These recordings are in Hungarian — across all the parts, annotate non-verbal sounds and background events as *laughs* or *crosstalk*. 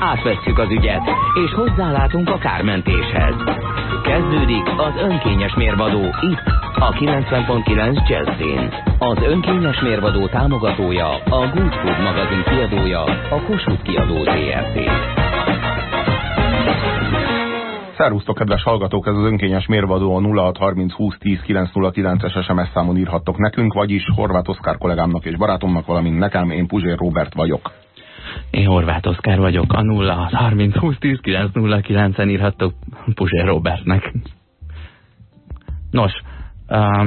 Átvesszük az ügyet, és hozzálátunk a kármentéshez. Kezdődik az önkényes mérvadó itt, a 90.9 Jazzin. Az önkényes mérvadó támogatója, a Good Food magazin kiadója, a Kossuth kiadó ZRT. Szervusztok, kedves hallgatók, ez az önkényes mérvadó a 0630 20 10 909 es SMS számon írhattok nekünk, vagyis Horváth Oszkár kollégámnak és barátomnak, valamint nekem, én Puzsér Robert vagyok. Én Horváth Oszkár vagyok, a 0630 20 10 909 en írhattok Puzsér Robertnek. Nos, uh,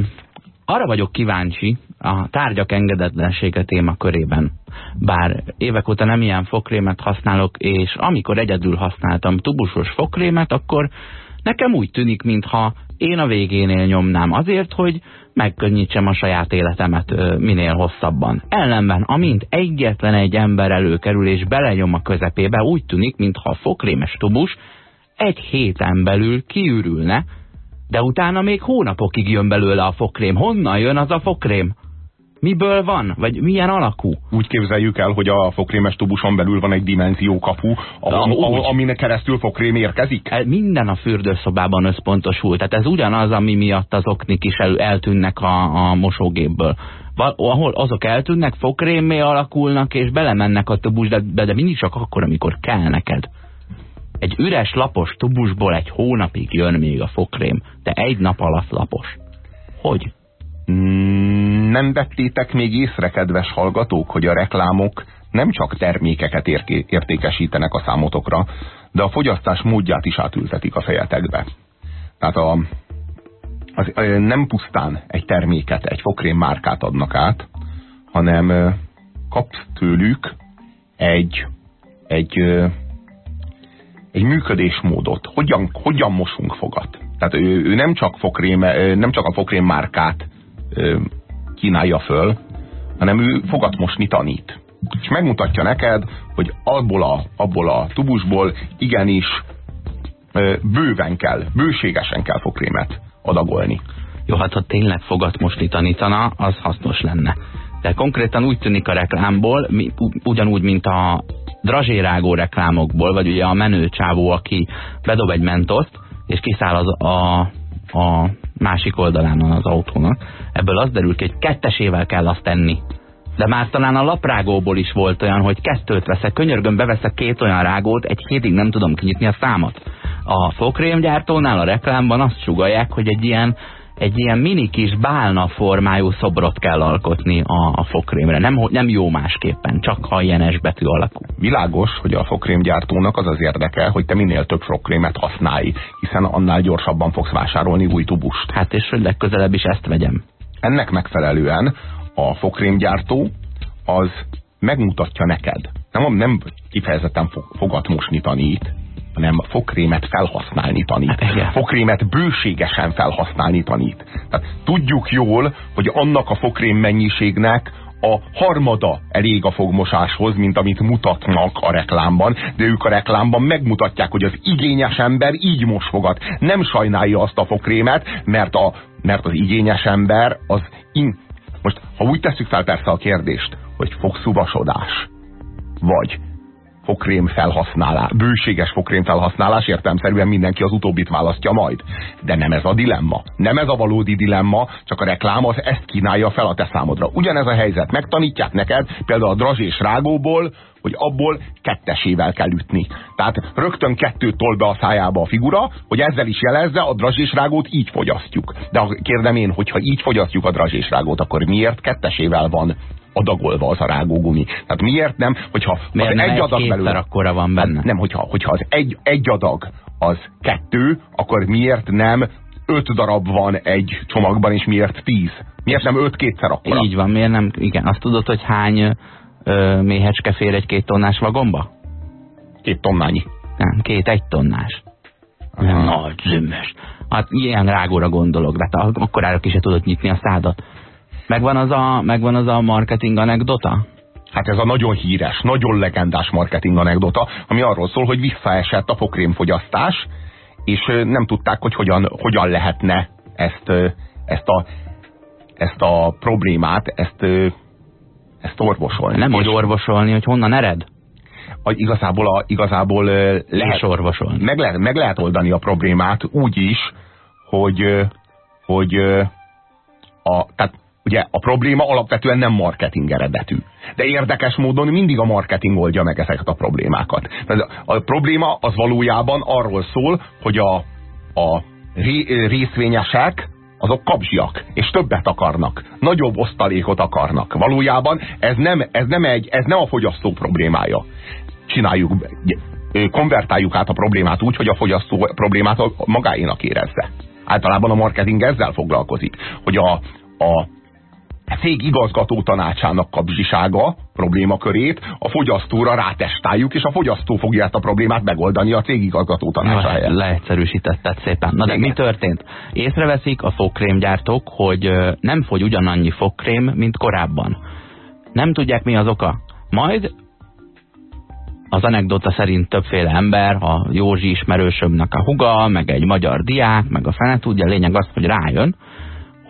arra vagyok kíváncsi a tárgyak engedetlensége téma körében. Bár évek óta nem ilyen fokrémet használok, és amikor egyedül használtam tubusos fokrémet, akkor nekem úgy tűnik, mintha én a végénél nyomnám azért, hogy megkönnyítsem a saját életemet minél hosszabban. Ellenben, amint egyetlen egy ember előkerül és belenyom a közepébe, úgy tűnik, mintha a fokrémes tubus egy héten belül kiürülne, de utána még hónapokig jön belőle a fokrém. Honnan jön az a fokrém? Miből van? Vagy milyen alakú? Úgy képzeljük el, hogy a fokrémes tubuson belül van egy dimenziókapu, aminek keresztül fokrém érkezik? Minden a fürdőszobában összpontosul. Tehát ez ugyanaz, ami miatt az oknik is el, eltűnnek a, a mosógépből. Ahol azok eltűnnek, fokrémé alakulnak, és belemennek a tubusba, de, de mindig csak akkor, amikor kell neked. Egy üres lapos tubusból egy hónapig jön még a fokrém, de egy nap alatt lapos. Hogy? Mm, nem vettétek még észre, kedves hallgatók, hogy a reklámok nem csak termékeket értékesítenek a számotokra, de a fogyasztás módját is átültetik a fejetekbe. Tehát a, az, nem pusztán egy terméket, egy fokrém márkát adnak át, hanem kapsz tőlük egy, egy, egy működésmódot. Hogyan, hogyan mosunk fogat? Tehát ő, ő nem, csak fokrém, nem csak a fokrém márkát kínálja föl, hanem ő fogatmosni tanít. És megmutatja neked, hogy abból a, abból a tubusból igenis bőven kell, bőségesen kell fokrémet adagolni. Jó, hát ha tényleg fogatmosni tanítana, az hasznos lenne. De konkrétan úgy tűnik a reklámból, ugyanúgy, mint a drazsérágó reklámokból, vagy ugye a menő csávó, aki bedob egy mentoszt, és kiszáll az a, a másik oldalán az autónak. Ebből az derül ki, hogy kettesével kell azt tenni. De már talán a laprágóból is volt olyan, hogy kettőt veszek, könyörgöm, beveszek két olyan rágót, egy hétig nem tudom kinyitni a számot. A fokrémgyártónál a reklámban azt sugalják, hogy egy ilyen egy ilyen mini kis bálna formájú szobrot kell alkotni a, a fokrémre. Nem, nem jó másképpen, csak ha ilyen S betű alakú. Világos, hogy a fokrémgyártónak az az érdeke, hogy te minél több fokrémet használj, hiszen annál gyorsabban fogsz vásárolni új tubust. Hát és hogy legközelebb is ezt vegyem. Ennek megfelelően a fokrémgyártó az megmutatja neked. Nem, nem kifejezetten fogat mosni tanít, hanem fokrémet felhasználni tanít. Igen. Fokrémet bőségesen felhasználni tanít. Tehát tudjuk jól, hogy annak a fokrém mennyiségnek a harmada elég a fogmosáshoz, mint amit mutatnak a reklámban, de ők a reklámban megmutatják, hogy az igényes ember így mos fogat. Nem sajnálja azt a fokrémet, mert, a, mert az igényes ember az... In... Most, ha úgy tesszük fel persze a kérdést, hogy fogszuvasodás, vagy fokrém felhasználás, bőséges fokrém felhasználás, értelmszerűen mindenki az utóbbit választja majd. De nem ez a dilemma. Nem ez a valódi dilemma, csak a reklám az ezt kínálja fel a te számodra. Ugyanez a helyzet. Megtanítják neked például a drazsés rágóból, hogy abból kettesével kell ütni. Tehát rögtön kettőt tol be a szájába a figura, hogy ezzel is jelezze, a drazsésrágót így fogyasztjuk. De kérdem én, hogyha így fogyasztjuk a drazsésrágót, akkor miért kettesével van adagolva az a rágógumi. Tehát miért nem, hogyha miért az nem egy adag belőle... akkora van benne? Hát nem, hogyha, hogyha az egy, egy adag az kettő, akkor miért nem öt darab van egy csomagban, és miért tíz? Miért nem öt kétszer akkora? Így van, miért nem? Igen, azt tudod, hogy hány ö, méhecske fér egy két tonnás vagomba? Két tonnányi. Nem, két egy tonnás. Nem nagy, zümös. Hát ilyen rágóra gondolok, de hát akkor ára ki se tudod nyitni a szádat. Megvan az a, megvan az a marketing anekdota? Hát ez a nagyon híres, nagyon legendás marketing anekdota, ami arról szól, hogy visszaesett a fokrémfogyasztás, és nem tudták, hogy hogyan, hogyan lehetne ezt, ezt, a, ezt a problémát, ezt, ezt orvosolni. Nem hogy orvosolni, hogy honnan ered? A, igazából, a, igazából lehet, orvosolni. Meg, lehet, meg lehet oldani a problémát úgy is, hogy, hogy a, tehát ugye a probléma alapvetően nem marketing eredetű. De érdekes módon mindig a marketing oldja meg ezeket a problémákat. A probléma az valójában arról szól, hogy a, a részvényesek azok kapzsiak, és többet akarnak, nagyobb osztalékot akarnak. Valójában ez nem, ez nem, egy, ez nem a fogyasztó problémája. Csináljuk, konvertáljuk át a problémát úgy, hogy a fogyasztó problémát magáénak érezze. Általában a marketing ezzel foglalkozik, hogy a, a cég igazgató tanácsának kapzsisága problémakörét a fogyasztóra rátestáljuk, és a fogyasztó fogja ezt a problémát megoldani a cég igazgató tanácsa helyett. Leegyszerűsítetted szépen. Na de Igen. mi történt? Észreveszik a fogkrémgyártók, hogy nem fogy ugyanannyi fogkrém, mint korábban. Nem tudják mi az oka. Majd az anekdota szerint többféle ember, a Józsi ismerősömnek a huga, meg egy magyar diák, meg a fene tudja, lényeg az, hogy rájön,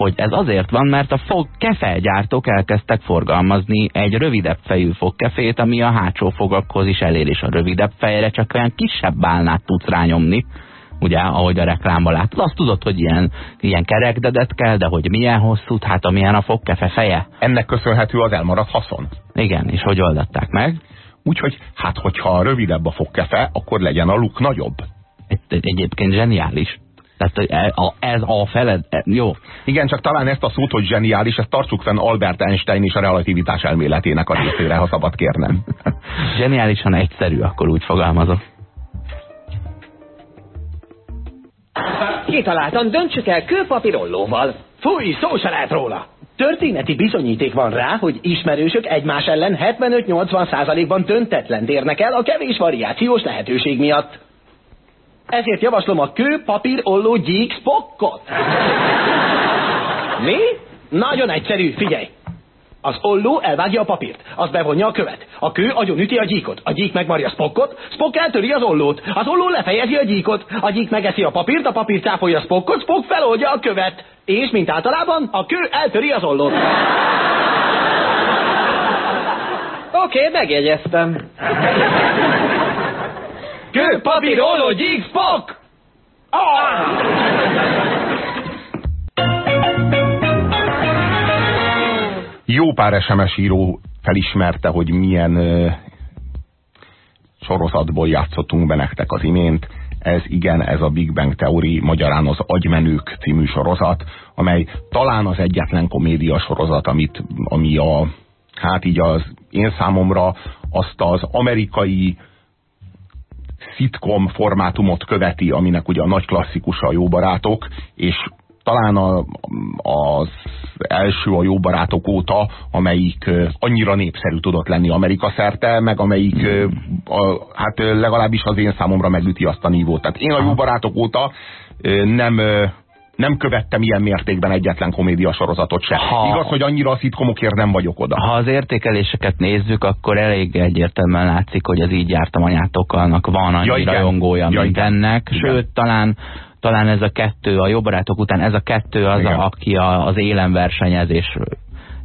hogy ez azért van, mert a fog kefegyártók elkezdtek forgalmazni egy rövidebb fejű fogkefét, ami a hátsó fogakhoz is elér, és a rövidebb fejre csak olyan kisebb bálnát tudsz rányomni, ugye, ahogy a reklámban látod. Azt tudod, hogy ilyen, ilyen kerekdedet kell, de hogy milyen hosszú, hát amilyen a fogkefe feje. Ennek köszönhető az elmaradt haszon. Igen, és hogy oldották meg? Úgyhogy, hát hogyha rövidebb a fogkefe, akkor legyen a luk nagyobb. Egy, egyébként zseniális. Tehát ez a feled, e, jó. Igen, csak talán ezt a szót, hogy zseniális, ezt tartsuk fenn Albert Einstein és a relativitás elméletének a részére, ha szabad kérnem. *laughs* Zseniálisan egyszerű, akkor úgy fogalmazok. Kitaláltan döntsük el kőpapírollóval. Fúj, szó se lehet róla. Történeti bizonyíték van rá, hogy ismerősök egymás ellen 75-80 százalékban döntetlen érnek el a kevés variációs lehetőség miatt. Ezért javaslom a kő, papír, olló, gyík, spokkot. Mi? Nagyon egyszerű, figyelj. Az olló elvágja a papírt, az bevonja a követ. A kő üti a gyíkot, a gyík megmarja a spokkot, spokk eltöri az ollót, az olló lefejezi a gyíkot, a gyík megeszi a papírt, a papír cáfolja a spokkot, spokk feloldja a követ. És, mint általában, a kő eltöri az ollót. Oké, okay, megjegyeztem. Kő, papír, olló, gyík, spok! Ah! Jó pár SMS író felismerte, hogy milyen ö, sorozatból játszottunk be nektek az imént. Ez igen, ez a Big Bang Theory, magyarán az Agymenők című sorozat, amely talán az egyetlen komédia sorozat, amit, ami a, hát így az én számomra azt az amerikai szitkom formátumot követi, aminek ugye a nagy klasszikusa a jó barátok, és talán a, az első a jó barátok óta, amelyik annyira népszerű tudott lenni Amerika szerte, meg amelyik a, hát legalábbis az én számomra megüti azt a nívót. Tehát én a jó barátok óta nem nem követtem ilyen mértékben egyetlen komédia sorozatot se. Ha, Igaz, hogy annyira a szitkomokért nem vagyok oda. Ha az értékeléseket nézzük, akkor elég egyértelműen látszik, hogy az így jártam anyátokalnak van annyi ja, igen. rajongója, ja, mint igen. ennek. Igen. Sőt, talán talán ez a kettő, a jó barátok után ez a kettő az, a, aki a, az élen versenyez,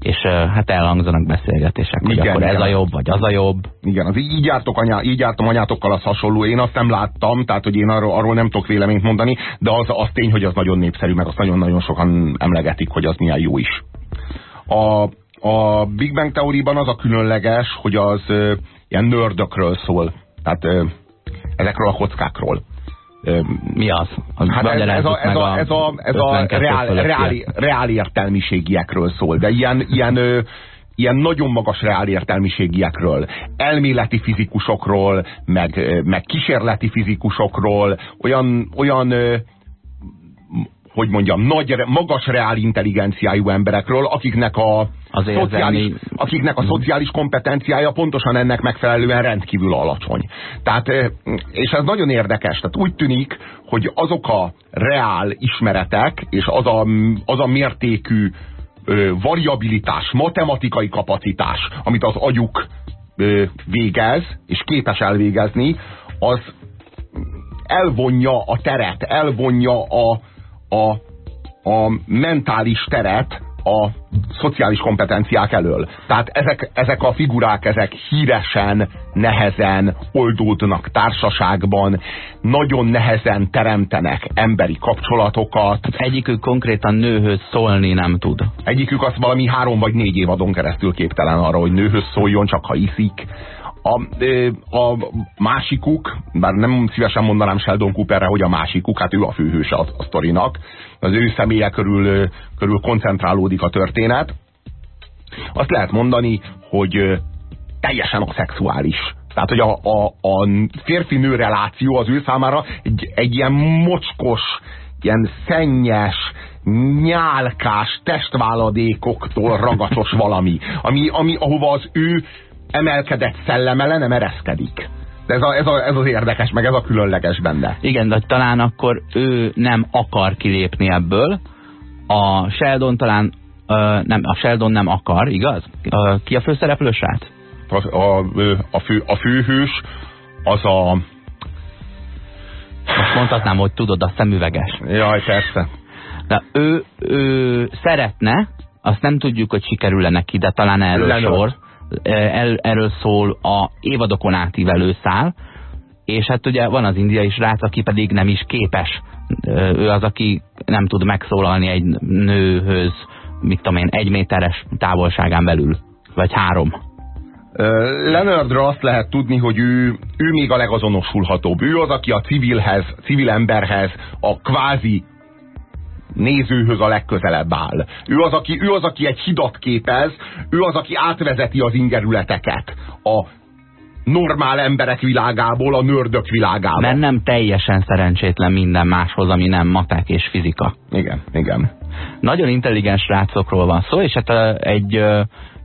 és hát elhangzanak beszélgetések, hogy igen, akkor ez igen. a jobb, vagy az a jobb. Igen, az így, jártok anyá, így jártam anyátokkal az hasonló. Én azt nem láttam, tehát hogy én arról, arról nem tudok véleményt mondani, de az, az tény, hogy az nagyon népszerű, meg azt nagyon-nagyon sokan emlegetik, hogy az milyen jó is. A, a Big Bang teóriban az a különleges, hogy az ilyen nördökről szól. Tehát ezekről a kockákról. Mi az? az hát ez, ez, a, ez, a, ez a, ez a reál, reál, reál értelmiségiekről szól, de ilyen, ilyen, ilyen nagyon magas reál értelmiségiekről, elméleti fizikusokról, meg, meg kísérleti fizikusokról, olyan, olyan hogy mondjam, nagy, magas reál intelligenciájú emberekről, akiknek a, Az szociális, érzelmi- akiknek a szociális kompetenciája pontosan ennek megfelelően rendkívül alacsony. Tehát, eh, és ez nagyon érdekes, tehát úgy tűnik, hogy azok a reál ismeretek, és az a, az a mértékű ö, variabilitás, matematikai kapacitás, amit az agyuk ö, végez, és képes elvégezni, az elvonja a teret, elvonja a, a, a mentális teret a szociális kompetenciák elől. Tehát ezek, ezek a figurák, ezek híresen, nehezen oldódnak társaságban, nagyon nehezen teremtenek emberi kapcsolatokat. Egyikük konkrétan nőhöz szólni nem tud. Egyikük az valami három vagy négy évadon keresztül képtelen arra, hogy nőhöz szóljon, csak ha iszik. A, a másikuk, bár nem szívesen mondanám Sheldon Cooperre, hogy a másikuk, hát ő a főhőse a, a sztorinak, az ő személye körül, körül koncentrálódik a történet. Azt lehet mondani, hogy teljesen a szexuális. Tehát, hogy a, a, a férfi-nő reláció az ő számára egy, egy ilyen mocskos, ilyen szennyes, nyálkás testváladékoktól ragacsos valami, ami, ami, ahova az ő emelkedett szelleme le nem ereszkedik. De ez, a, ez, a, ez az érdekes, meg ez a különleges benne. Igen, de talán akkor ő nem akar kilépni ebből. A Sheldon talán, ö, nem, a Sheldon nem akar, igaz? Ö, ki a főszereplő srác? A, a, a, fő, a főhős az a... Most mondhatnám, hogy tudod, a szemüveges. Jaj, persze. De ő, ő szeretne, azt nem tudjuk, hogy sikerül-e neki, de talán erről Leonard. sor. El, erről szól a évadokon átívelő szál, és hát ugye van az indiai srác, aki pedig nem is képes. Ő az, aki nem tud megszólalni egy nőhöz, mit tudom én, egy méteres távolságán belül. Vagy három. Ö, Leonardra azt lehet tudni, hogy ő, ő még a legazonosulhatóbb. Ő az, aki a civilhez, civil emberhez, a kvázi nézőhöz a legközelebb áll. Ő az, aki, ő az, aki egy hidat képez, ő az, aki átvezeti az ingerületeket a normál emberek világából a nördök világába. Mert nem teljesen szerencsétlen minden máshoz, ami nem matek és fizika. Igen, igen. Nagyon intelligens srácokról van szó, és hát egy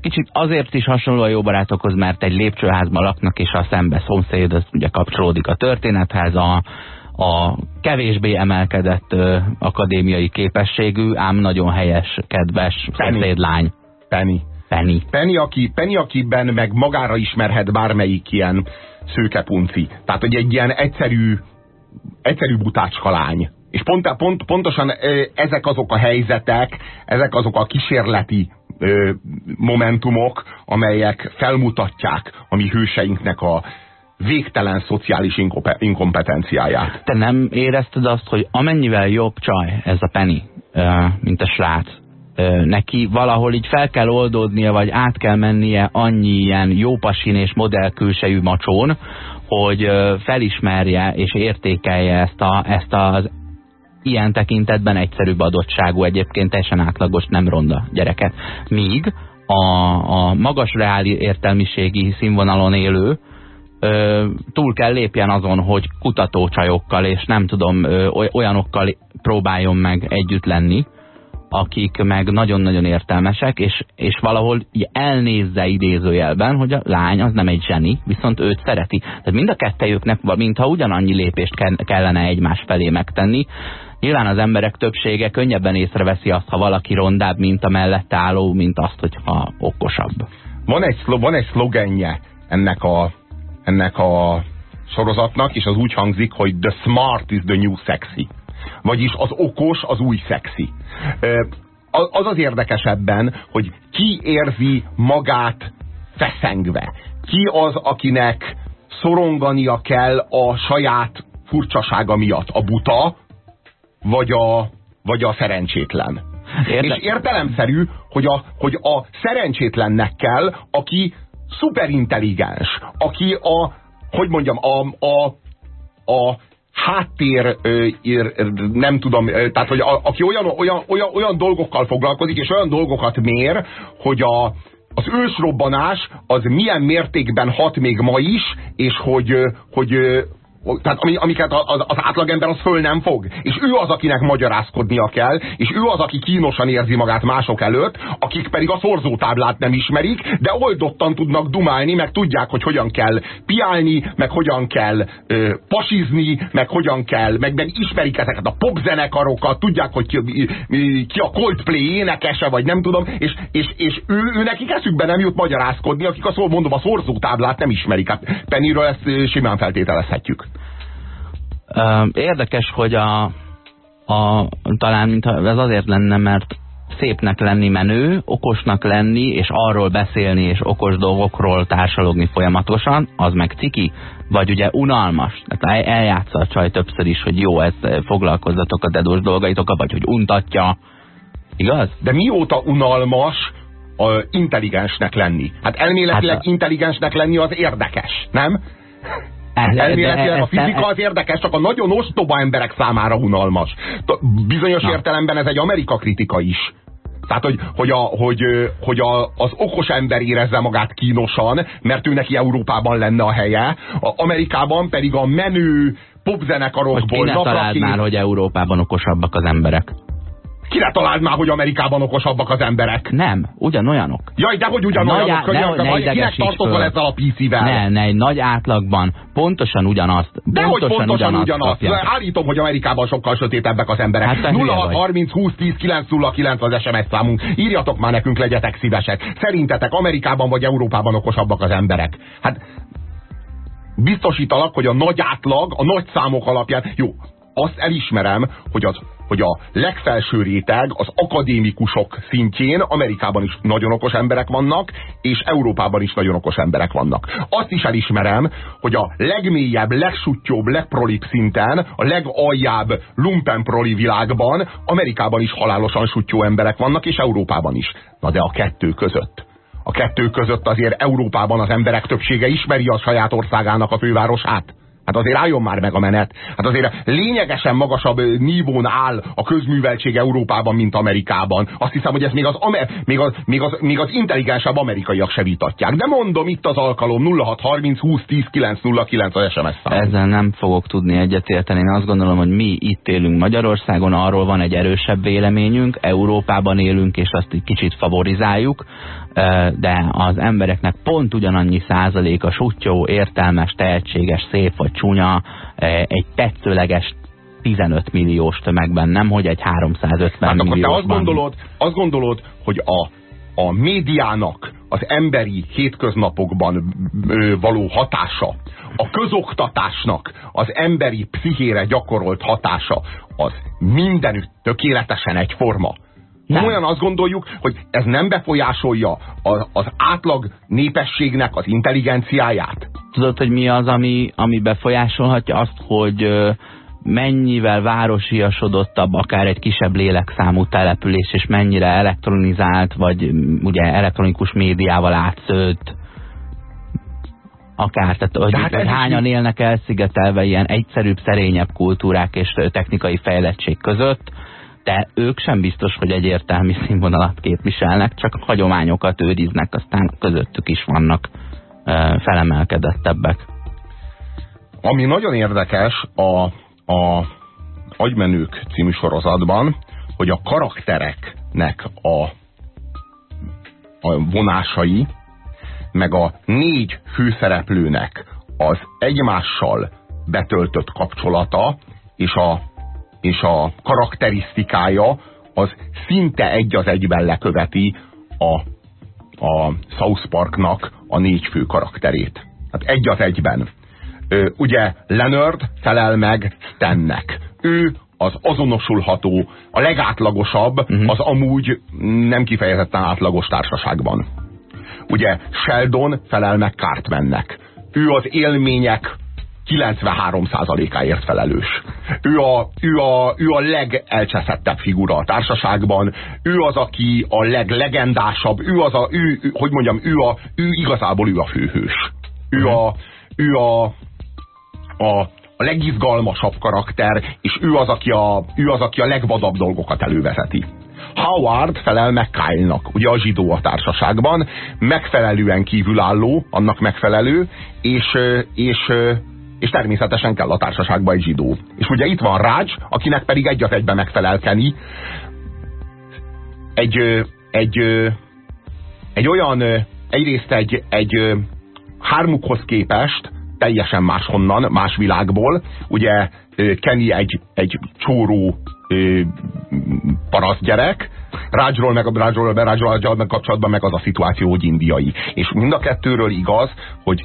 kicsit azért is hasonló a jó barátokhoz, mert egy lépcsőházban laknak, és a szembe szomszéd, az ugye kapcsolódik a történethez, a, a kevésbé emelkedett ö, akadémiai képességű, ám nagyon helyes, kedves szomszédlány. Penny. Penny. Penny, aki, Penny, akiben meg magára ismerhet bármelyik ilyen szőkepunci. Tehát, hogy egy ilyen egyszerű, egyszerű butácska lány. És pont, pont, pontosan ezek azok a helyzetek, ezek azok a kísérleti ö, momentumok, amelyek felmutatják a mi hőseinknek a végtelen szociális inkompe- inkompetenciáját. Te nem érezted azt, hogy amennyivel jobb csaj ez a Penny, mint a srác, neki valahol így fel kell oldódnia, vagy át kell mennie annyi ilyen jópasin és modellkülsejű macsón, hogy felismerje és értékelje ezt, a, ezt az ilyen tekintetben egyszerűbb adottságú, egyébként teljesen átlagos, nem ronda gyereket. Míg a, a magas reáli értelmiségi színvonalon élő, ö, túl kell lépjen azon, hogy kutatócsajokkal és nem tudom, ö, oly- olyanokkal próbáljon meg együtt lenni, akik meg nagyon-nagyon értelmesek, és, és valahol elnézze idézőjelben, hogy a lány az nem egy zseni, viszont őt szereti. Tehát mind a kettejüknek, mintha ugyanannyi lépést ke- kellene egymás felé megtenni. Nyilván az emberek többsége könnyebben észreveszi azt, ha valaki rondább, mint a mellette álló, mint azt, hogyha okosabb. Van egy, van egy szlogenje ennek a, ennek a sorozatnak, és az úgy hangzik, hogy the smart is the new sexy. Vagyis az okos az új szexi. A- Az az érdekesebben, hogy ki érzi magát feszengve. Ki az, akinek szorongania kell a saját furcsasága miatt. A buta, vagy a, vagy a szerencsétlen. Érde- És értelemszerű, hogy a, hogy a szerencsétlennek kell, aki szuperintelligens, aki a, hogy mondjam, a, a, a háttér, ö, ér, nem tudom, ö, tehát hogy a, aki olyan, olyan, olyan, olyan dolgokkal foglalkozik, és olyan dolgokat mér, hogy a, az ősrobbanás az milyen mértékben hat még ma is, és hogy, hogy, tehát ami, amiket az, az átlagember az föl nem fog. És ő az, akinek magyarázkodnia kell, és ő az, aki kínosan érzi magát mások előtt, akik pedig a szorzótáblát nem ismerik, de oldottan tudnak dumálni, meg tudják, hogy hogyan kell piálni, meg hogyan kell ö, pasizni, meg hogyan kell, meg, meg ismerik ezeket a popzenekarokat, tudják, hogy ki, ki a Coldplay énekese, vagy nem tudom, és, és, és ő, ő nekik eszükbe nem jut magyarázkodni, akik a szó, mondom, a szorzótáblát nem ismerik. Hát Pennyről ezt simán feltételezhetjük. Érdekes, hogy a, a talán mintha ez azért lenne, mert szépnek lenni menő, okosnak lenni, és arról beszélni, és okos dolgokról társalogni folyamatosan, az meg ciki, vagy ugye unalmas. Tehát eljátsza a csaj többször is, hogy jó, ezt foglalkozzatok a dedós dolgaitokkal, vagy hogy untatja. Igaz? De mióta unalmas a intelligensnek lenni? Hát elméletileg hát a... intelligensnek lenni az érdekes, nem? Elméletileg a fizika az érdekes, csak a nagyon ostoba emberek számára unalmas. Bizonyos Na. értelemben ez egy Amerika kritika is. Tehát, hogy, hogy, a, hogy, hogy a, az okos ember érezze magát kínosan, mert ő neki Európában lenne a helye, a Amerikában pedig a menő popzenekarokból napra már, hogy Európában okosabbak az emberek. Kire találd már, hogy Amerikában okosabbak az emberek? Nem, ugyanolyanok. Jaj, de hogy ugyanolyanok, nagy, könyörgöm, ne, ne kinek tartozol ezzel a PC-vel? Ne, ne, egy nagy átlagban pontosan ugyanazt. De pontosan hogy pontosan ugyanazt. ugyanazt. Állítom, hogy Amerikában sokkal sötétebbek az emberek. Hát 06 30 20 10 909 az SMS számunk. Írjatok már nekünk, legyetek szívesek. Szerintetek Amerikában vagy Európában okosabbak az emberek? Hát biztosítalak, hogy a nagy átlag, a nagy számok alapján, jó, azt elismerem, hogy, az, hogy a legfelső réteg, az akadémikusok szintjén Amerikában is nagyon okos emberek vannak, és Európában is nagyon okos emberek vannak. Azt is elismerem, hogy a legmélyebb, legsuttyóbb, legprolibb szinten, a legaljább lumpenproli világban Amerikában is halálosan sutyó emberek vannak, és Európában is. Na de a kettő között a kettő között azért Európában az emberek többsége ismeri a saját országának a fővárosát. Hát azért álljon már meg a menet. Hát azért lényegesen magasabb nívón áll a közműveltség Európában, mint Amerikában. Azt hiszem, hogy ezt még az, még az, még az, még az intelligensebb amerikaiak se vitatják. De mondom, itt az alkalom 0630 20 10 909 az SMS szám. Ezzel nem fogok tudni egyetérteni. Én azt gondolom, hogy mi itt élünk Magyarországon, arról van egy erősebb véleményünk, Európában élünk, és azt egy kicsit favorizáljuk de az embereknek pont ugyanannyi százaléka sutyó, értelmes, tehetséges, szép vagy csúnya, egy tetszőleges 15 milliós tömegben, nem hogy egy 350 hát milliós. Te azt gondolod, azt gondolod, hogy a, a médiának az emberi hétköznapokban való hatása, a közoktatásnak az emberi pszichére gyakorolt hatása, az mindenütt tökéletesen egyforma. Nem. Olyan azt gondoljuk, hogy ez nem befolyásolja az, az átlag népességnek az intelligenciáját? Tudod, hogy mi az, ami, ami befolyásolhatja azt, hogy mennyivel városiasodottabb akár egy kisebb lélekszámú település, és mennyire elektronizált, vagy ugye elektronikus médiával átszőtt, akár, tehát hogy, hát hogy hányan élnek elszigetelve ilyen egyszerűbb, szerényebb kultúrák és technikai fejlettség között, de ők sem biztos, hogy egyértelmű színvonalat képviselnek, csak hagyományokat őriznek, aztán közöttük is vannak felemelkedettebbek. Ami nagyon érdekes a, a Agymenők című sorozatban, hogy a karaktereknek a, a vonásai, meg a négy főszereplőnek az egymással betöltött kapcsolata, és a és a karakterisztikája az szinte egy az egyben leköveti a, a South Parknak a négy fő karakterét. Hát egy az egyben. Ö, ugye Leonard felel meg Stannek. Ő az azonosulható, a legátlagosabb uh mhm. -huh. az amúgy nem kifejezetten átlagos társaságban. Ugye Sheldon felel meg Cartmannek. Ő az élmények 93%-áért felelős. Ő a, ő, a, ő a legelcseszettebb figura a társaságban, ő az, aki a leglegendásabb, ő az a, ő, ő, hogy mondjam, ő, a, ő igazából ő a főhős. Ő a, ő a, a, a legizgalmasabb karakter, és ő az, aki a, ő az, aki a legvadabb dolgokat elővezeti. Howard felel meg Kyle-nak, ugye a zsidó a társaságban, megfelelően kívülálló, annak megfelelő, és, és és természetesen kell a társaságba egy zsidó. És ugye itt van Rács, akinek pedig egy az egybe megfelel Kenny. Egy, egy, egy olyan, egyrészt egy, egy hármukhoz képest teljesen máshonnan, más világból. Ugye Kenny egy, egy csóró parasztgyerek, Rácsról meg a Rácsról, Rácsról meg kapcsolatban meg az a szituáció, hogy indiai. És mind a kettőről igaz, hogy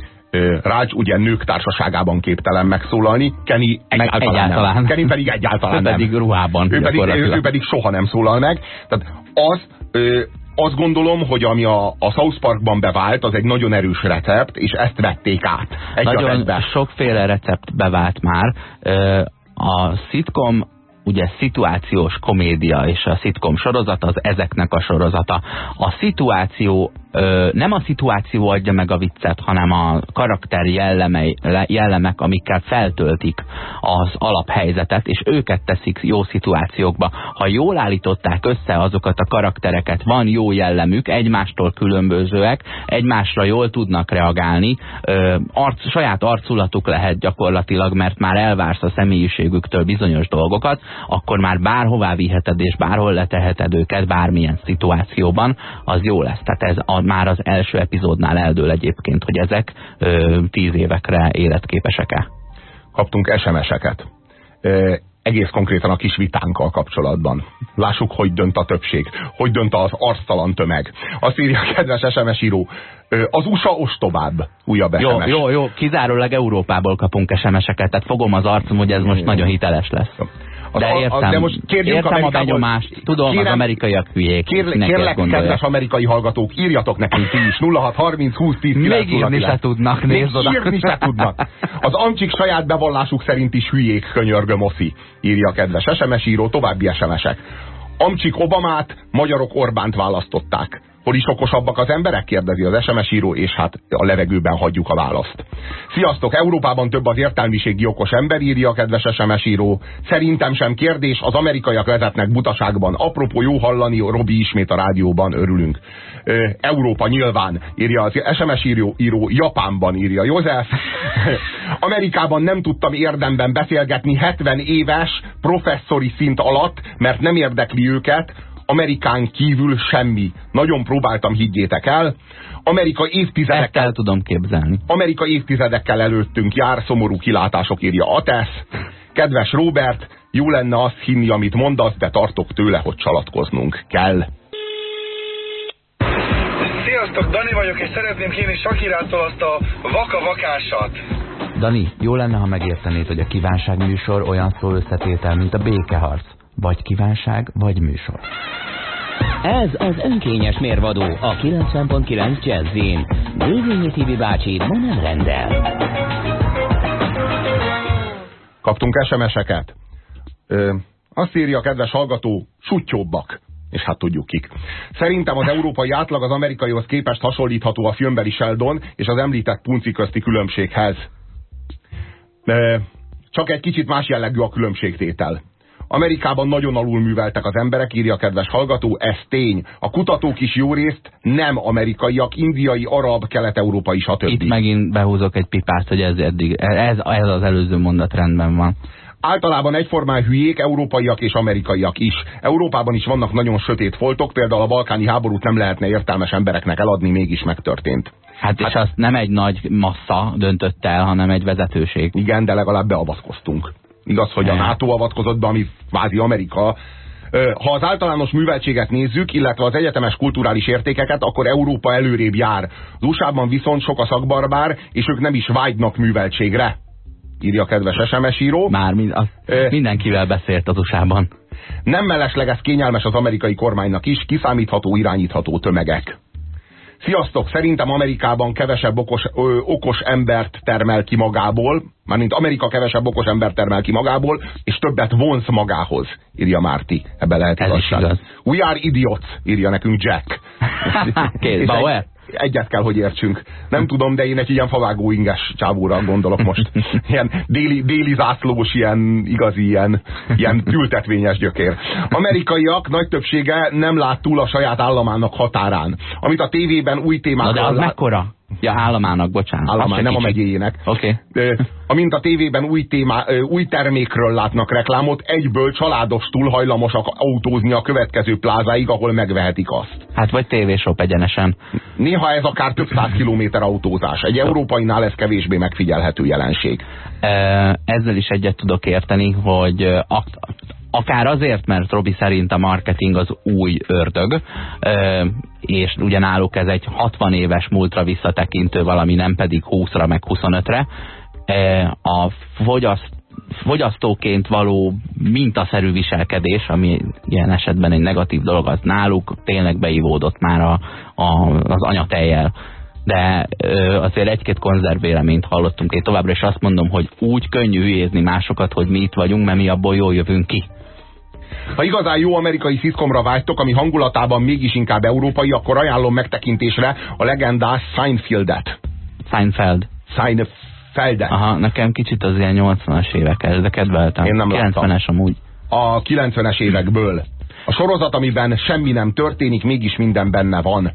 Rács ugye nők társaságában képtelen megszólalni, Kenny egyáltalán, egyáltalán. nem. Kenny pedig egyáltalán *laughs* nem. pedig ruhában. Ő pedig, ő, pedig soha nem szólal meg. Tehát az, ö, azt gondolom, hogy ami a, a South Parkban bevált, az egy nagyon erős recept, és ezt vették át. Egy nagyon sokféle recept bevált már. A szitkom ugye szituációs komédia és a szitkom sorozat az ezeknek a sorozata. A szituáció nem a szituáció adja meg a viccet, hanem a karakter jellemei, jellemek, amikkel feltöltik az alaphelyzetet, és őket teszik jó szituációkba. Ha jól állították össze azokat a karaktereket, van jó jellemük, egymástól különbözőek, egymásra jól tudnak reagálni, arc, saját arculatuk lehet gyakorlatilag, mert már elvársz a személyiségüktől bizonyos dolgokat, akkor már bárhová viheted és bárhol leteheted őket bármilyen szituációban, az jó lesz. Tehát ez a, már az első epizódnál eldől egyébként, hogy ezek ö, tíz évekre életképesek-e. Kaptunk SMS-eket. Egész konkrétan a kis vitánkkal kapcsolatban. Lássuk, hogy dönt a többség. Hogy dönt az arctalan tömeg. Azt írja a kedves SMS író. Az USA ostobább. Újabb jó, SMS. Jó, jó, kizárólag Európából kapunk SMS-eket, tehát fogom az arcom, hogy ez most nagyon hiteles lesz. Jó. De értem, a, de most értem a benyomást, tudom, kérem, az amerikaiak hülyék. Kér, kérlek, kedves amerikai hallgatók, írjatok nekünk ti is 06 30 20 10 Még írni se tudnak, nézd oda. írni se tudnak. Az Ancsik saját bevallásuk szerint is hülyék, könyörgöm Oszi, írja a kedves SMS író, további SMS-ek. Amcsik Obamát, magyarok Orbánt választották. Hol is okosabbak az emberek? kérdezi az SMS író, és hát a levegőben hagyjuk a választ. Sziasztok! Európában több az értelmiségi okos ember, írja kedves SMS író. Szerintem sem kérdés, az amerikaiak vezetnek butaságban. Apropó jó hallani, Robi ismét a rádióban, örülünk. Európa nyilván, írja az SMS író, író Japánban írja József. *laughs* Amerikában nem tudtam érdemben beszélgetni 70 éves professzori szint alatt, mert nem érdekli őket, Amerikán kívül semmi. Nagyon próbáltam, higgyétek el. Amerika évtizedekkel... el tudom képzelni. Amerika évtizedekkel előttünk jár, szomorú kilátások írja Atesz. Kedves Robert, jó lenne azt hinni, amit mondasz, de tartok tőle, hogy csalatkoznunk kell. Sziasztok, Dani vagyok, és szeretném kérni Sakirától azt a vaka-vakásat. Dani, jó lenne, ha megértenéd, hogy a kívánság műsor olyan szó összetétel, mint a békeharc. Vagy kívánság, vagy műsor. Ez az önkényes mérvadó a 90.9 Jazzin. Dévényi TV bácsi ma nem rendel. Kaptunk SMS-eket. Azt írja kedves hallgató, sutyóbbak. És hát tudjuk kik. Szerintem az európai átlag az amerikaihoz képest hasonlítható a filmbeli Sheldon és az említett punci közti különbséghez. Csak egy kicsit más jellegű a különbségtétel. Amerikában nagyon alul műveltek az emberek, írja a kedves hallgató, ez tény. A kutatók is jó részt nem amerikaiak, indiai, arab, kelet-európai, stb. Itt megint behúzok egy pipát, hogy ez, eddig, ez, ez az előző mondat rendben van. Általában egyformán hülyék, európaiak és amerikaiak is. Európában is vannak nagyon sötét foltok, például a balkáni háborút nem lehetne értelmes embereknek eladni, mégis megtörtént. Hát, hát és azt nem egy nagy massza döntött el, hanem egy vezetőség. Igen, de legalább beavatkoztunk. Igaz, hogy a NATO avatkozott be, ami kvázi Amerika. Ha az általános műveltséget nézzük, illetve az egyetemes kulturális értékeket, akkor Európa előrébb jár. Az usa viszont sok a szakbarbár, és ők nem is vágynak műveltségre. Írja a kedves SMS író. Már mind, az, mindenkivel beszélt az USA-ban. Nem mellesleges kényelmes az amerikai kormánynak is, kiszámítható, irányítható tömegek. Sziasztok! Szerintem Amerikában kevesebb okos, ö, okos embert termel ki magából, mármint Amerika kevesebb okos embert termel ki magából, és többet vonz magához, írja Márti. Ebbe lehet Ez igazság. Igaz. We are idiots, írja nekünk Jack. *laughs* Kész, Bauer? Egyet kell, hogy értsünk. Nem tudom, de én egy ilyen favágó inges csávóra gondolok most. *laughs* Ilyen déli, déli zászlós, ilyen igazi, ilyen, ilyen ültetvényes gyökér. Amerikaiak nagy többsége nem lát túl a saját államának határán. Amit a tévében új témákkal... Na de az lát... mekkora? Ja, államának, bocsánat. Államán, nem a megyéjének. Oké. Okay. Amint a tévében új, témá, új termékről látnak reklámot, egyből családostul hajlamosak autózni a következő plázáig, ahol megvehetik azt. Hát vagy tévésop egyenesen. Néha ez akár több száz kilométer autózás. Egy európainál ez kevésbé megfigyelhető jelenség. Ezzel is egyet tudok érteni, hogy akár azért, mert Robi szerint a marketing az új ördög, és ugyanáluk ez egy 60 éves múltra visszatekintő valami, nem pedig 20-ra meg 25-re. A fogyaszt fogyasztóként való mintaszerű viselkedés, ami ilyen esetben egy negatív dolog, az náluk tényleg beivódott már a, a, az anyatejjel. De ö, azért egy-két konzervvéleményt hallottunk. Én továbbra is azt mondom, hogy úgy könnyű hülyézni másokat, hogy mi itt vagyunk, mert mi abból jól jövünk ki. Ha igazán jó amerikai szitkomra vágytok, ami hangulatában mégis inkább európai, akkor ajánlom megtekintésre a legendás Seinfeldet. Seinfeld. Seinfeldet. Aha, nekem kicsit az ilyen 80-as évek, de kedveltem. Én nem 90-es amúgy. A 90-es évekből. A sorozat, amiben semmi nem történik, mégis minden benne van.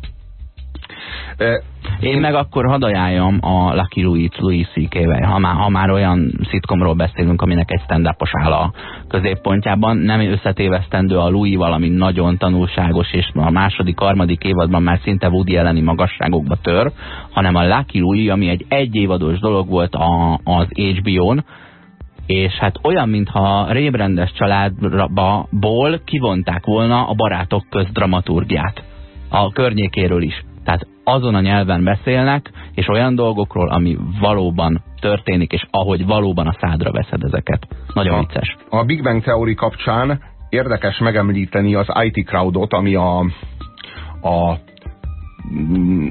Én meg akkor hadd ajánljam a Lucky Louis-t Louis C.K.-vel, ha már, ha már olyan szitkomról beszélünk, aminek egy stand áll a középpontjában. Nem összetévesztendő a Louis valami nagyon tanulságos, és a második, harmadik évadban már szinte Woody elleni magasságokba tör, hanem a Lucky Louis, ami egy egyévados dolog volt a, az HBO-n, és hát olyan, mintha rébrendes családból kivonták volna a barátok köz dramaturgiát a környékéről is. Tehát azon a nyelven beszélnek, és olyan dolgokról, ami valóban történik, és ahogy valóban a szádra veszed ezeket. Nagyon a, vicces. A Big Bang Theory kapcsán érdekes megemlíteni az IT crowdot, ami a, a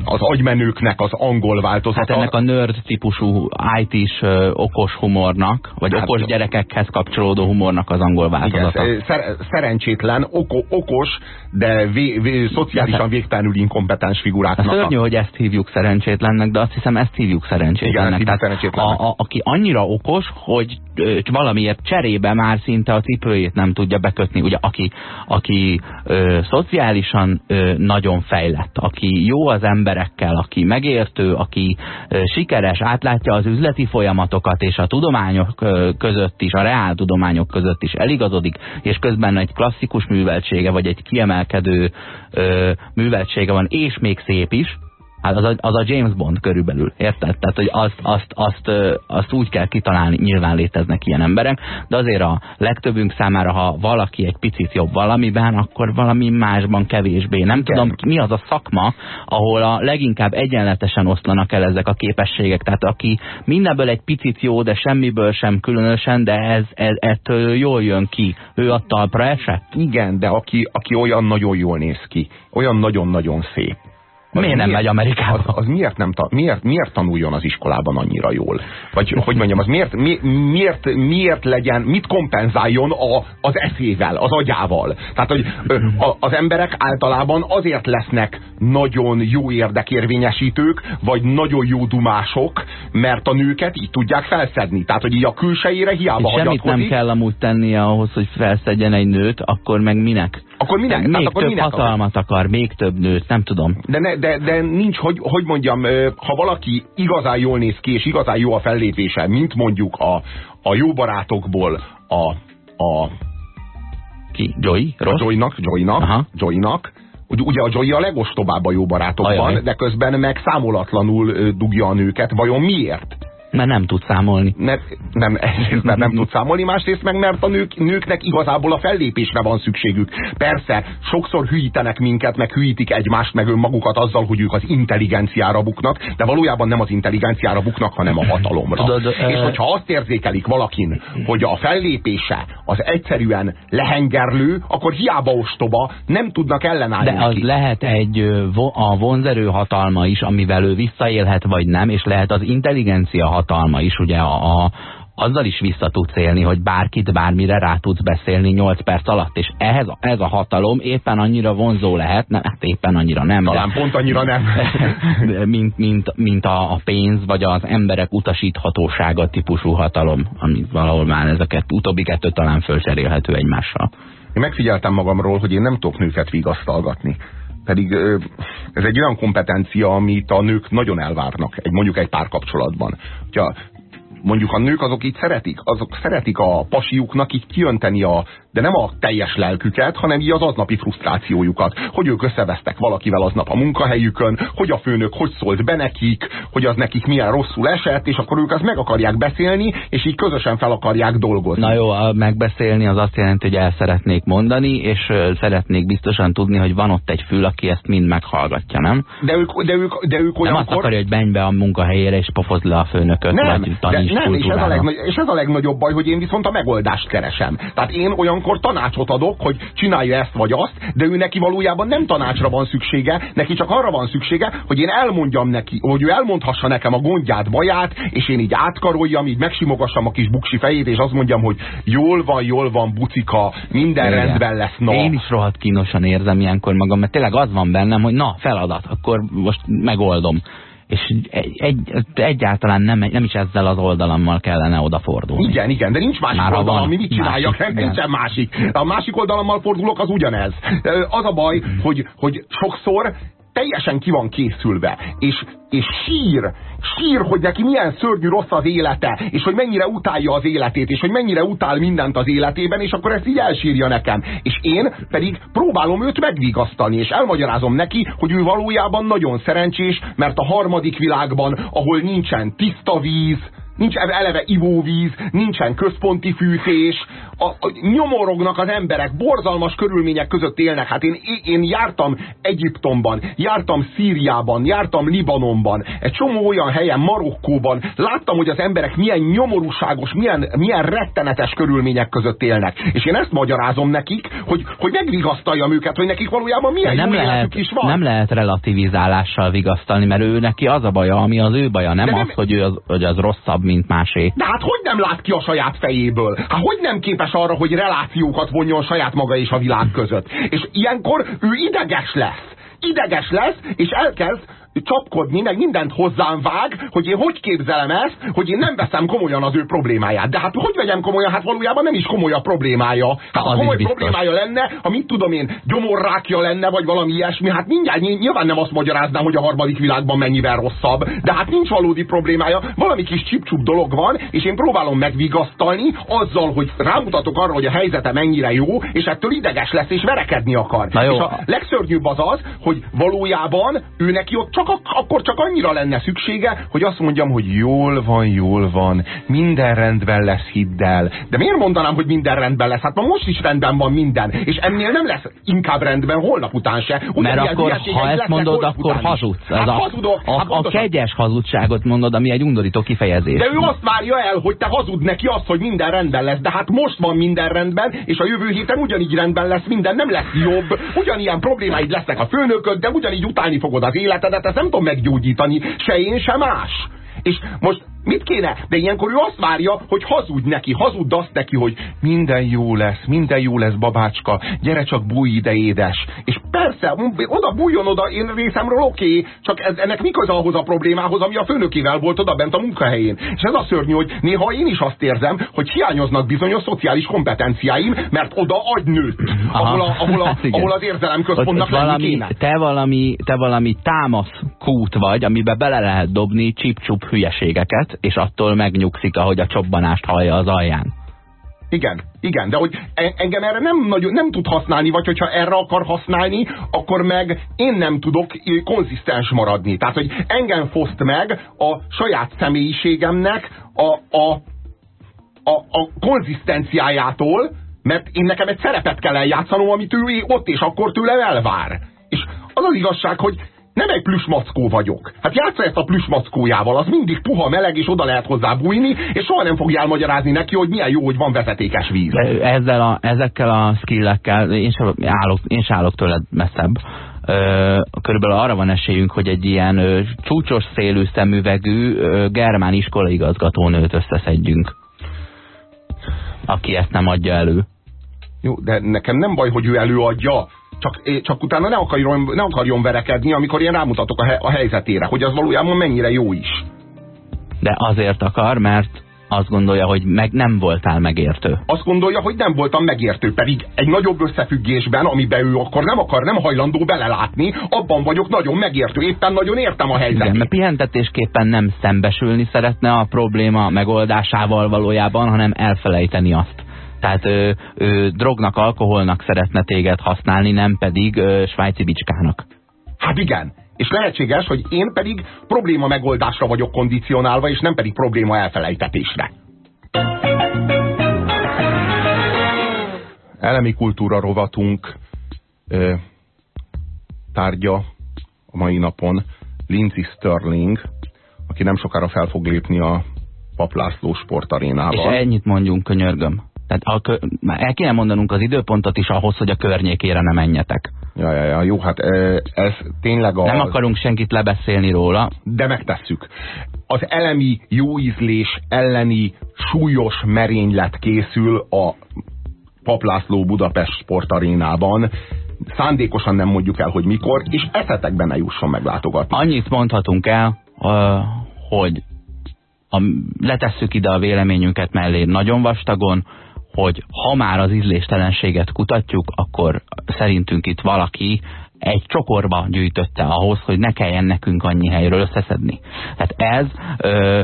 az agymenőknek az angol változata. Hát ennek a nerd típusú IT-s okos humornak, vagy hát, okos gyerekekhez kapcsolódó humornak az angol változata. Igen, szer szerencsétlen, oko okos, de vé vé szociálisan végtelenül inkompetens figuráknak. Hát szörnyű, a... hogy ezt hívjuk szerencsétlennek, de azt hiszem ezt hívjuk szerencsétlennek. Igen, szerencsétlennek. A, a, aki annyira okos, hogy ö, valamiért cserébe már szinte a cipőjét nem tudja bekötni. Ugye aki, aki ö, szociálisan ö, nagyon fejlett, aki jó az emberekkel, aki megértő, aki sikeres, átlátja az üzleti folyamatokat, és a tudományok között is, a reál tudományok között is eligazodik, és közben egy klasszikus műveltsége, vagy egy kiemelkedő műveltsége van, és még szép is, Hát az a, az a James Bond körülbelül, érted? Tehát, hogy azt, azt, azt, azt úgy kell kitalálni, nyilván léteznek ilyen emberek, de azért a legtöbbünk számára, ha valaki egy picit jobb valamiben, akkor valami másban kevésbé. Nem Igen. tudom, mi az a szakma, ahol a leginkább egyenletesen oszlanak el ezek a képességek. Tehát aki mindenből egy picit jó, de semmiből sem különösen, de ez, ez ettől jól jön ki. Ő a talpra esett? Igen, de aki, aki olyan nagyon jól néz ki, olyan nagyon-nagyon szép az miért nem miért, megy Amerikába? Az, az miért, nem ta, miért, miért tanuljon az iskolában annyira jól? Vagy hogy mondjam, az miért, mi, miért, miért legyen, mit kompenzáljon a, az eszével, az agyával? Tehát, hogy a, az emberek általában azért lesznek nagyon jó érdekérvényesítők, vagy nagyon jó dumások, mert a nőket így tudják felszedni. Tehát, hogy így a külsejére hiába És semmit nem kell amúgy tennie ahhoz, hogy felszedjen egy nőt, akkor meg minek? Akkor minek? Még akkor több minek hatalmat akar, még több nőt, nem tudom. De, ne, de, de nincs, hogy, hogy mondjam, ha valaki igazán jól néz ki, és igazán jó a fellépése, mint mondjuk a, a jó barátokból a, a ki? Joy? A Joynak, Joynak, Joynak, Ugye a Joy a legostobább a jó barátokban, Ajaj. de közben meg számolatlanul dugja a nőket. Vajon miért? Mert nem tud számolni. Mert, nem, egyrészt *laughs* mert nem tud számolni, másrészt meg mert a nők, nőknek igazából a fellépésre van szükségük. Persze, sokszor hülyítenek minket, meg hülyítik egymást, meg önmagukat azzal, hogy ők az intelligenciára buknak, de valójában nem az intelligenciára buknak, hanem a hatalomra. Tudod, És hogyha azt érzékelik valakin, hogy a fellépése az egyszerűen lehengerlő, akkor hiába ostoba, nem tudnak ellenállni. De az neki. lehet egy a vonzerő hatalma is, amivel ő visszaélhet, vagy nem, és lehet az intelligencia hatalma is, ugye a, a, azzal is vissza tudsz élni, hogy bárkit bármire rá tudsz beszélni 8 perc alatt, és ehhez, ez a hatalom éppen annyira vonzó lehet, nem, hát éppen annyira nem. Talán de, pont annyira nem. *laughs* mint, mint, mint a, a pénz, vagy az emberek utasíthatósága típusú hatalom, amit valahol már ezeket utóbbi kettő talán fölcserélhető egymással. Én megfigyeltem magamról, hogy én nem tudok nőket vigasztalgatni. Pedig ez egy olyan kompetencia, amit a nők nagyon elvárnak, egy, mondjuk egy párkapcsolatban. Hogyha mondjuk a nők azok így szeretik, azok szeretik a pasiuknak így kiönteni a, de nem a teljes lelküket, hanem így az aznapi frusztrációjukat, hogy ők összevesztek valakivel aznap a munkahelyükön, hogy a főnök hogy szólt be nekik, hogy az nekik milyen rosszul esett, és akkor ők azt meg akarják beszélni, és így közösen fel akarják dolgozni. Na jó, a megbeszélni az azt jelenti, hogy el szeretnék mondani, és szeretnék biztosan tudni, hogy van ott egy fül, aki ezt mind meghallgatja, nem? De ők, de ők, de ők Nem azt olyankor... akarja, hogy menj be a munkahelyére, és pofozd le a főnököt, Nem, vagy de nem és, ez a legnagy, és ez a legnagyobb baj, hogy én viszont a megoldást keresem. Tehát én olyankor tanácsot adok, hogy csinálja ezt vagy azt, de ő neki valójában nem tanácsra van szüksége, neki csak arra van szüksége, hogy én elmondjam neki, hogy ő elmondhassa nekem a gondját, baját, és én így átkaroljam, így megsimogassam a kis buksi fejét, és azt mondjam, hogy jól van, jól van, bucika, minden Igen. rendben lesz, na. Én is rohadt kínosan érzem ilyenkor magam, mert tényleg az van bennem, hogy na, feladat, akkor most megoldom. És egy, egy, egyáltalán nem, nem is ezzel az oldalammal kellene odafordulni. Igen, igen, de nincs másik Már ha oldal, van ami mit csináljak, másik, igen. nincsen másik. A másik oldalammal fordulok, az ugyanez. Az a baj, hogy, hogy sokszor teljesen ki van készülve, és, és sír, sír, hogy neki milyen szörnyű rossz az élete, és hogy mennyire utálja az életét, és hogy mennyire utál mindent az életében, és akkor ezt így elsírja nekem. És én pedig próbálom őt megvigasztani, és elmagyarázom neki, hogy ő valójában nagyon szerencsés, mert a harmadik világban, ahol nincsen tiszta víz, nincs eleve ivóvíz, nincsen központi fűtés, a, a, nyomorognak az emberek, borzalmas körülmények között élnek. Hát én, én jártam Egyiptomban, jártam Szíriában, jártam Libanonban, egy csomó olyan helyen, Marokkóban, láttam, hogy az emberek milyen nyomorúságos, milyen, milyen rettenetes körülmények között élnek. És én ezt magyarázom nekik, hogy, hogy megvigasztaljam őket, hogy nekik valójában milyen nem lehet, is van. nem lehet relativizálással vigasztalni, mert ő neki az a baja, ami az ő baja, nem, De nem- az, hogy, ő az, hogy az rosszabb, mint másé. De hát hogy nem lát ki a saját fejéből? Hát hogy nem képes arra, hogy relációkat vonjon saját maga és a világ között? És ilyenkor ő ideges lesz. Ideges lesz, és elkezd csapkodni, meg mindent hozzám vág, hogy én hogy képzelem ezt, hogy én nem veszem komolyan az ő problémáját. De hát hogy vegyem komolyan? Hát valójában nem is komoly a problémája. Hát ha komoly problémája lenne, ha mit tudom én, gyomorrákja lenne, vagy valami ilyesmi, hát mindjárt ny- nyilván nem azt magyaráznám, hogy a harmadik világban mennyivel rosszabb, de hát nincs valódi problémája, valami kis csipcsup dolog van, és én próbálom megvigasztalni azzal, hogy rámutatok arra, hogy a helyzete mennyire jó, és ettől ideges lesz, és verekedni akar. Na jó. És a legszörnyűbb az az, hogy valójában ő neki ott csak ak- akkor csak annyira lenne szüksége, hogy azt mondjam, hogy jól van, jól van, minden rendben lesz, hidd el. De miért mondanám, hogy minden rendben lesz? Hát ma most is rendben van minden, és ennél nem lesz inkább rendben holnap után se. Mert Ugyanilyen akkor, ha ezt mondod, akkor hazudsz. Hát a, hazudok, a, hát a kegyes hazugságot mondod, ami egy undorító kifejezés. De ő azt várja el, hogy te hazud neki azt, hogy minden rendben lesz. De hát most van minden rendben, és a jövő héten ugyanígy rendben lesz minden, nem lesz jobb. Ugyanilyen problémáid lesznek a főnököd, de ugyanígy utálni fogod az életedet, ezt nem tudom meggyógyítani, se én, se más. És most mit kéne? De ilyenkor ő azt várja, hogy hazudj neki, hazudd azt neki, hogy minden jó lesz, minden jó lesz, babácska, gyere csak bújj ide, édes. És persze, oda bújjon oda, én részemről oké, okay, csak ez, ennek mi köze ahhoz a problémához, ami a főnökével volt oda bent a munkahelyén. És ez a szörnyű, hogy néha én is azt érzem, hogy hiányoznak bizonyos szociális kompetenciáim, mert oda agynőtt, ahol, a, ahol, a, Hát ahol az érzelemközpontnak Ott lenni valami, kéne. te valami, te valami támasz kút vagy, amiben bele lehet dobni csip-csup hülyeségeket, és attól megnyugszik, ahogy a csobbanást hallja az alján. Igen, igen, de hogy en- engem erre nem, nagyon, nem tud használni, vagy hogyha erre akar használni, akkor meg én nem tudok konzisztens maradni. Tehát, hogy engem foszt meg a saját személyiségemnek a, a, a, a konzisztenciájától, mert én nekem egy szerepet kell eljátszanom, amit ő ott és akkor tőlem elvár. És az az igazság, hogy nem egy plüsmackó vagyok. Hát játsza ezt a plüsmackójával, az mindig puha, meleg, és oda lehet hozzá bújni, és soha nem fogja elmagyarázni neki, hogy milyen jó, hogy van vezetékes víz. Ezzel a, ezekkel a skillekkel én sem állok, én sem állok tőled messzebb. Körülbelül arra van esélyünk, hogy egy ilyen ö, csúcsos szélű szemüvegű ö, germán iskolaigazgatónőt összeszedjünk. Aki ezt nem adja elő. Jó, de nekem nem baj, hogy ő előadja, csak, csak utána ne akarjon, ne akarjon verekedni, amikor én rámutatok a, he, a helyzetére, hogy az valójában mennyire jó is. De azért akar, mert azt gondolja, hogy meg nem voltál megértő. Azt gondolja, hogy nem voltam megértő, pedig egy nagyobb összefüggésben, amiben ő akkor nem akar, nem hajlandó belelátni, abban vagyok nagyon megértő, éppen nagyon értem a helyzetet. Igen, mert pihentetésképpen nem szembesülni szeretne a probléma megoldásával valójában, hanem elfelejteni azt. Tehát ő, ő drognak, alkoholnak szeretne téged használni, nem pedig ö, svájci bicskának. Hát igen, és lehetséges, hogy én pedig probléma megoldásra vagyok kondicionálva, és nem pedig probléma elfelejtetésre. Elemi kultúra rovatunk ö, tárgya a mai napon Lindsay Sterling, aki nem sokára fel fog lépni a Paplászló sportarénába. És ennyit mondjunk, könyörgöm. Tehát a el kéne mondanunk az időpontot is ahhoz, hogy a környékére ne menjetek. Ja, ja, ja, jó, hát ez tényleg a... Nem akarunk senkit lebeszélni róla. De megtesszük. Az elemi jóízlés elleni súlyos merénylet készül a Paplászló Budapest sportarénában. Szándékosan nem mondjuk el, hogy mikor, és eszetekben ne jusson meglátogatni. Annyit mondhatunk el, hogy a, letesszük ide a véleményünket mellé nagyon vastagon, hogy ha már az ízléstelenséget kutatjuk, akkor szerintünk itt valaki egy csokorba gyűjtötte ahhoz, hogy ne kelljen nekünk annyi helyről összeszedni. Tehát ez ö,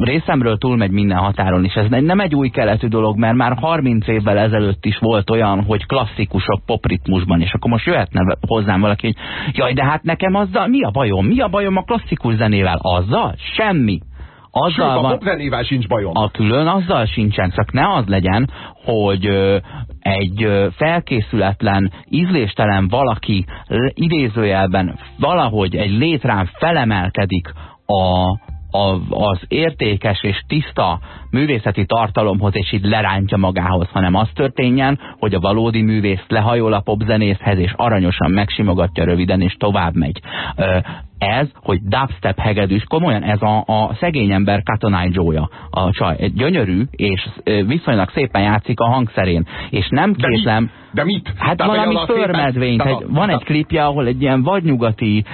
részemről túlmegy minden határon, és ez nem egy új keletű dolog, mert már 30 évvel ezelőtt is volt olyan, hogy klasszikusok popritmusban, és akkor most jöhetne hozzám valaki, hogy jaj, de hát nekem azzal mi a bajom? Mi a bajom a klasszikus zenével? Azzal? Semmi azzal Sőt, a van, popzenével sincs bajom. A külön azzal sincsen, csak ne az legyen, hogy ö, egy ö, felkészületlen, ízléstelen valaki idézőjelben valahogy egy létrán felemelkedik a, a, az értékes és tiszta művészeti tartalomhoz, és így lerántja magához, hanem az történjen, hogy a valódi művész lehajol a popzenészhez, és aranyosan megsimogatja röviden, és tovább megy. Ez, hogy dubstep hegedűs, komolyan ez a, a szegény ember Katonai Joe-ja, a csaj. Egy gyönyörű, és viszonylag szépen játszik a hangszerén. És nem kétlem... De mit? Hát Tehát valami förmedvényt. Egy, van egy klipje, ahol egy ilyen vadnyugati,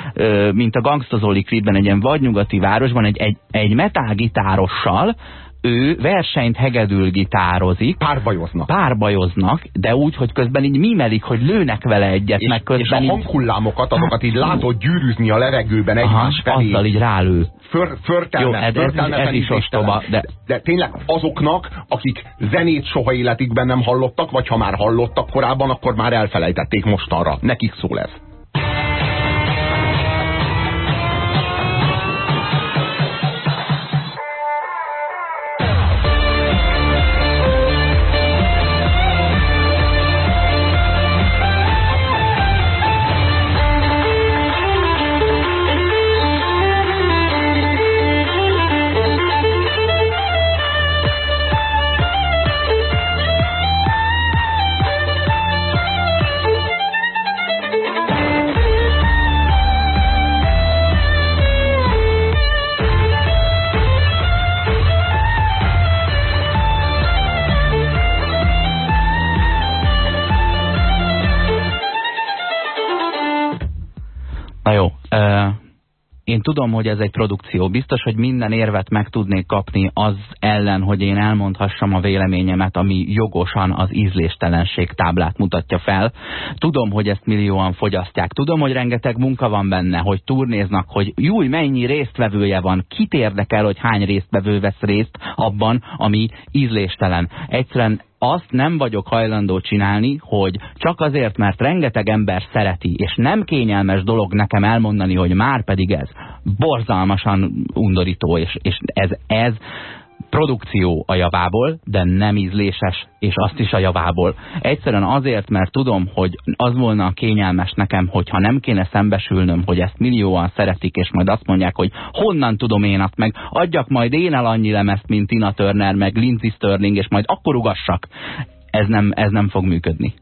mint a Gangstazoli klipben, egy ilyen vadnyugati városban egy, egy, egy metálgitárossal, ő versenyt hegedül gitározik. Párbajoznak. Párbajoznak, de úgy, hogy közben így mimelik, hogy lőnek vele egyet, és, meg közben És a hanghullámokat, azokat így látod gyűrűzni a levegőben egymás felé. Azzal így rálő. För, förtelne, Jó, ez, ez, ez is ostoba, de... de tényleg azoknak, akik zenét soha életükben nem hallottak, vagy ha már hallottak korábban, akkor már elfelejtették mostanra. Nekik szól ez. Én tudom, hogy ez egy produkció. Biztos, hogy minden érvet meg tudnék kapni az ellen, hogy én elmondhassam a véleményemet, ami jogosan az ízléstelenség táblát mutatja fel. Tudom, hogy ezt millióan fogyasztják. Tudom, hogy rengeteg munka van benne, hogy turnéznak, hogy júj, mennyi résztvevője van. Kit érdekel, hogy hány résztvevő vesz részt abban, ami ízléstelen. Egyszerűen azt nem vagyok hajlandó csinálni, hogy csak azért, mert rengeteg ember szereti, és nem kényelmes dolog nekem elmondani, hogy már pedig ez borzalmasan undorító, és, és ez, ez produkció a javából, de nem ízléses, és azt is a javából. Egyszerűen azért, mert tudom, hogy az volna a kényelmes nekem, hogyha nem kéne szembesülnöm, hogy ezt millióan szeretik, és majd azt mondják, hogy honnan tudom én azt meg, adjak majd én el annyi lemezt, mint Tina Turner, meg Lindsay Sterling, és majd akkor ugassak. Ez nem, ez nem fog működni.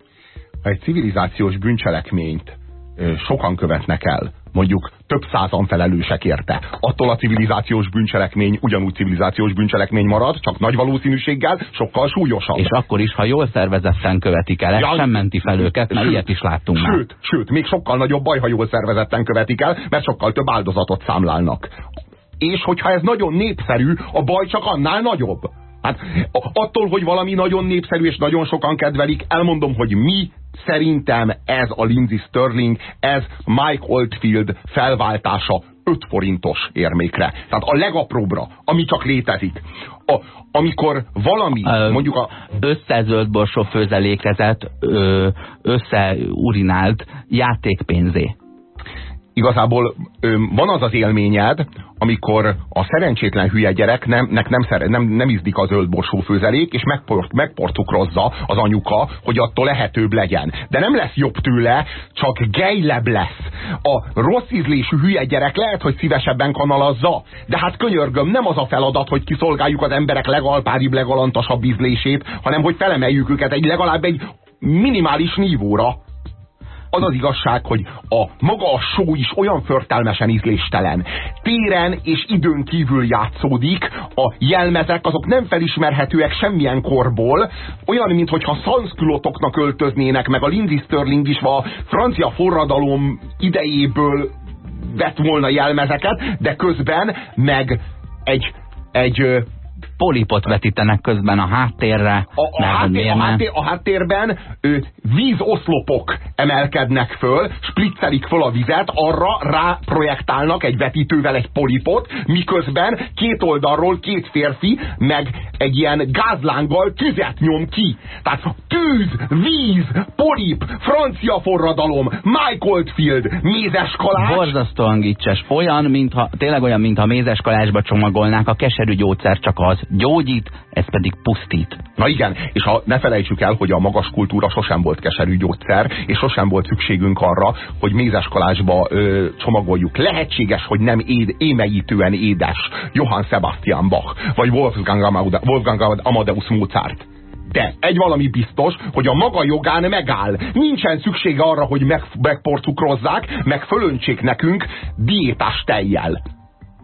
Egy civilizációs bűncselekményt sokan követnek el, mondjuk több százan felelősek érte. Attól a civilizációs bűncselekmény ugyanúgy civilizációs bűncselekmény marad, csak nagy valószínűséggel sokkal súlyosabb. És akkor is, ha jól szervezetten követik el, ja, sem menti fel őket, mert sőt, ilyet is láttunk sőt, már. Sőt, még sokkal nagyobb baj, ha jól szervezetten követik el, mert sokkal több áldozatot számlálnak. és hogyha ez nagyon népszerű, a baj csak annál nagyobb. Hát attól, hogy valami nagyon népszerű és nagyon sokan kedvelik, elmondom, hogy mi szerintem ez a Lindsay Sterling, ez Mike Oldfield felváltása 5 forintos érmékre. Tehát a legapróbbra, ami csak létezik. A, amikor valami, Ö, mondjuk a... Összezöld borsó főzelékezett, összeurinált játékpénzé. Igazából van az az élményed, amikor a szerencsétlen hülye gyereknek nem, szere, nem, nem izdik a zöld főzelék, és megport, megportukrozza az anyuka, hogy attól lehetőbb legyen. De nem lesz jobb tőle, csak gejlebb lesz. A rossz ízlésű hülye gyerek lehet, hogy szívesebben kanalazza, de hát könyörgöm, nem az a feladat, hogy kiszolgáljuk az emberek legalpáribb, legalantasabb ízlését, hanem hogy felemeljük őket egy legalább egy minimális nívóra az az igazság, hogy a maga a show is olyan förtelmesen ízléstelen. Téren és időn kívül játszódik, a jelmezek azok nem felismerhetőek semmilyen korból, olyan, mintha szanszkülotoknak öltöznének, meg a Lindsay Sterling is a francia forradalom idejéből vett volna jelmezeket, de közben meg egy, egy polipot vetítenek közben a háttérre. A, a, háttér, a, háttér, a háttérben ő, vízoszlopok emelkednek föl, splitzelik föl a vizet, arra rá projektálnak egy vetítővel egy polipot, miközben két oldalról két férfi meg egy ilyen gázlánggal tüzet nyom ki. Tehát tűz, víz, polip, francia forradalom, Mike Oldfield, mézes kalács. Borzasztóan gicses. Olyan, mintha, tényleg olyan, mintha mézes kalácsba csomagolnák, a keserű gyógyszer csak az gyógyít, ez pedig pusztít. Na igen, és ha ne felejtsük el, hogy a magas kultúra sosem volt keserű gyógyszer, és sosem volt szükségünk arra, hogy mézes kalácsba ö, csomagoljuk. Lehetséges, hogy nem éd, émeítően édes Johann Sebastian Bach, vagy Wolfgang, Amade, Wolfgang Amadeus Mozart. De egy valami biztos, hogy a maga jogán megáll. Nincsen szüksége arra, hogy meg, megporcukrozzák, meg fölöntsék nekünk diétás tejjel.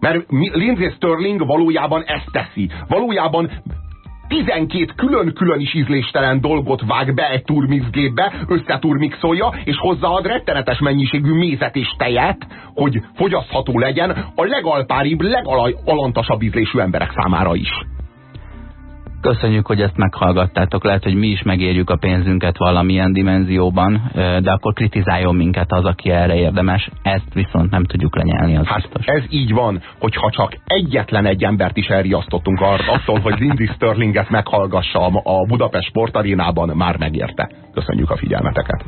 Mert Lindsay Sterling valójában ezt teszi. Valójában 12 külön-külön is ízléstelen dolgot vág be egy turmixgépbe, összeturmixolja, és hozzáad rettenetes mennyiségű mézet és tejet, hogy fogyasztható legyen a legalpáribb, legalantasabb ízlésű emberek számára is. Köszönjük, hogy ezt meghallgattátok. Lehet, hogy mi is megérjük a pénzünket valamilyen dimenzióban, de akkor kritizáljon minket az, aki erre érdemes. Ezt viszont nem tudjuk lenyelni, az hát biztos. ez így van, hogyha csak egyetlen egy embert is elriasztottunk attól, hogy Lindsay Sterlinget meghallgassa a Budapest Sportarénában, már megérte. Köszönjük a figyelmeteket.